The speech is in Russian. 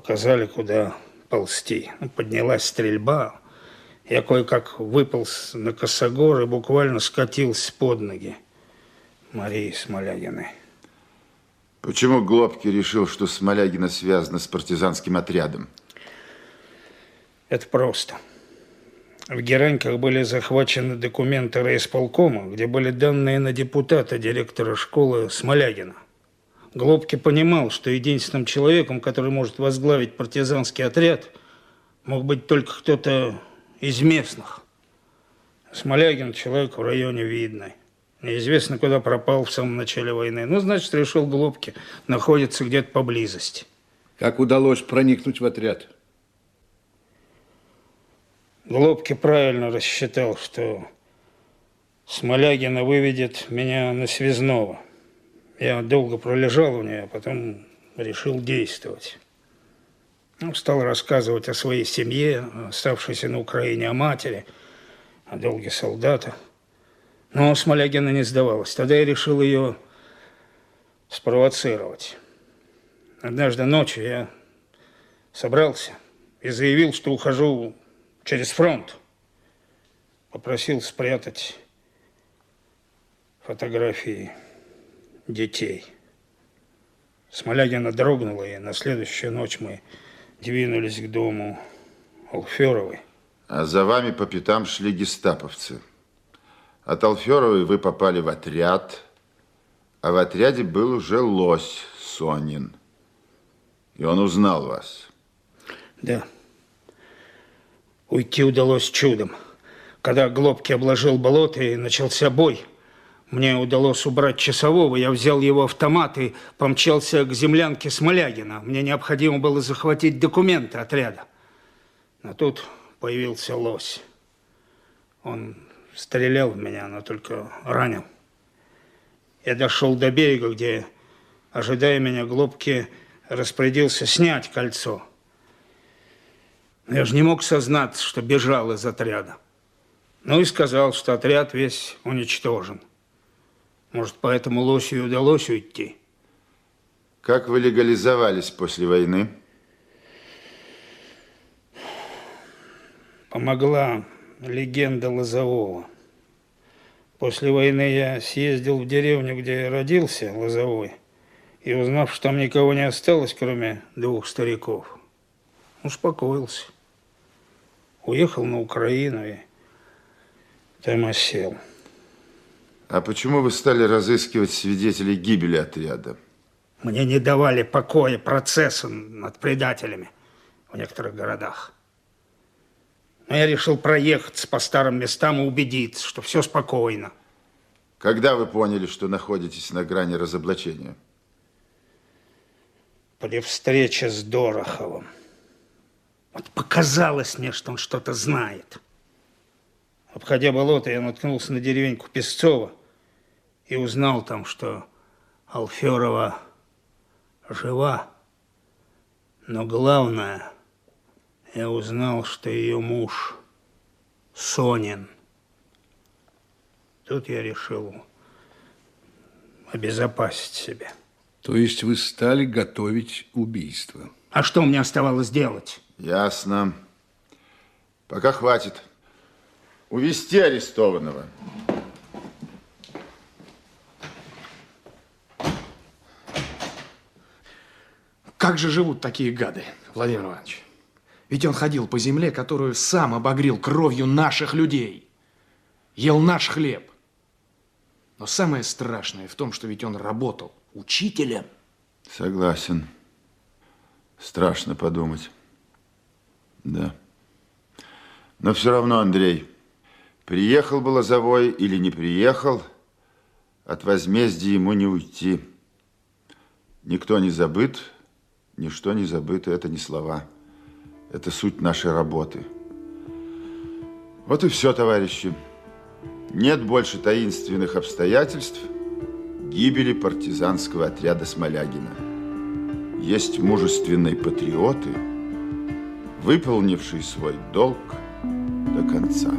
показали, куда ползти. Поднялась стрельба. Я кое-как выполз на косогор и буквально скатился под ноги Марии Смолягиной. Почему Глобки решил, что Смолягина связана с партизанским отрядом? Это просто. В Гераньках были захвачены документы райисполкома, где были данные на депутата, директора школы Смолягина. Глобки понимал, что единственным человеком, который может возглавить партизанский отряд, мог быть только кто-то из местных. Смолягин человек в районе видный. Неизвестно, куда пропал в самом начале войны. Ну, значит, решил Глобки находится где-то поблизости. Как удалось проникнуть в отряд? Глобки правильно рассчитал, что Смолягина выведет меня на связного. Я долго пролежал у нее, а потом решил действовать. Ну, стал рассказывать о своей семье, оставшейся на Украине, о матери, о долге солдата – но Смолягина не сдавалась. Тогда я решил ее спровоцировать. Однажды ночью я собрался и заявил, что ухожу через фронт. Попросил спрятать фотографии детей. Смолягина дрогнула, и на следующую ночь мы двинулись к дому Алферовой. А за вами по пятам шли гестаповцы. От Алферовой вы попали в отряд, а в отряде был уже лось Сонин. И он узнал вас. Да. Уйти удалось чудом. Когда Глобки обложил болото и начался бой, мне удалось убрать часового. Я взял его автомат и помчался к землянке Смолягина. Мне необходимо было захватить документы отряда. Но тут появился лось. Он стрелял в меня, но только ранил. Я дошел до берега, где, ожидая меня, Глобки распорядился снять кольцо. Но я же не мог сознаться, что бежал из отряда. Ну и сказал, что отряд весь уничтожен. Может, поэтому лосю и удалось уйти. Как вы легализовались после войны? Помогла легенда Лозового. После войны я съездил в деревню, где родился, Лозовой, и узнав, что там никого не осталось, кроме двух стариков, успокоился. Уехал на Украину и там осел. А почему вы стали разыскивать свидетелей гибели отряда? Мне не давали покоя процессы над предателями в некоторых городах. Но я решил проехаться по старым местам и убедиться, что все спокойно. Когда вы поняли, что находитесь на грани разоблачения? При встрече с Дороховым. Вот показалось мне, что он что-то знает. Обходя болото, я наткнулся на деревеньку Песцова и узнал там, что Алферова жива. Но главное – я узнал, что ее муж Сонин. Тут я решил обезопасить себя. То есть вы стали готовить убийство? А что мне оставалось делать? Ясно. Пока хватит. Увести арестованного. Как же живут такие гады, Владимир Иванович? Ведь он ходил по земле, которую сам обогрел кровью наших людей. Ел наш хлеб. Но самое страшное в том, что ведь он работал учителем. Согласен. Страшно подумать. Да. Но все равно, Андрей, приехал бы Лозовой или не приехал, от возмездия ему не уйти. Никто не забыт, ничто не забыто, это не слова. Это суть нашей работы. Вот и все, товарищи. Нет больше таинственных обстоятельств гибели партизанского отряда Смолягина. Есть мужественные патриоты, выполнившие свой долг до конца.